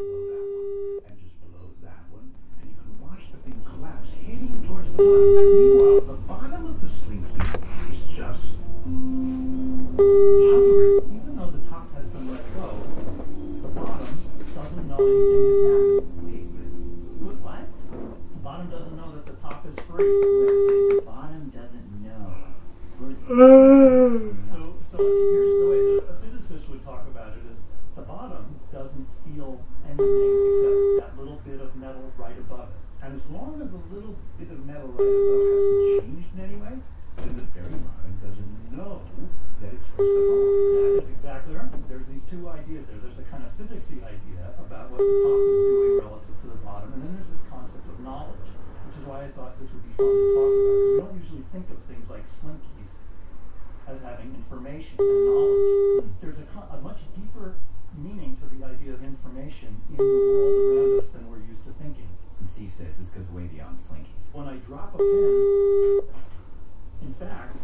below that one, and just below that one, and you can watch the thing collapse, heading towards the bottom. Meanwhile, the bottom of the slinky is just hovering. Even though the top has been let go, the bottom doesn't know anything has happened. Wait, what? The bottom doesn't know that the top is free. The bottom doesn't know. So, so here's the way the, a physicist would talk about it: is the bottom doesn't feel except that little bit of metal right above it. And as long as the little bit of metal right above hasn't changed in any way, then the very bottom doesn't know that it's supposed to fall. That is exactly right. There's these two ideas there. There's a kind of physicsy idea about what the top is doing relative to the bottom, and then there's this concept of knowledge, which is why I thought this would be fun to talk about. we don't usually think of things like slinkies as having information and knowledge. information in the world around us than we're used to thinking. Steve says this goes way beyond slinkies. When I drop a pen, in fact,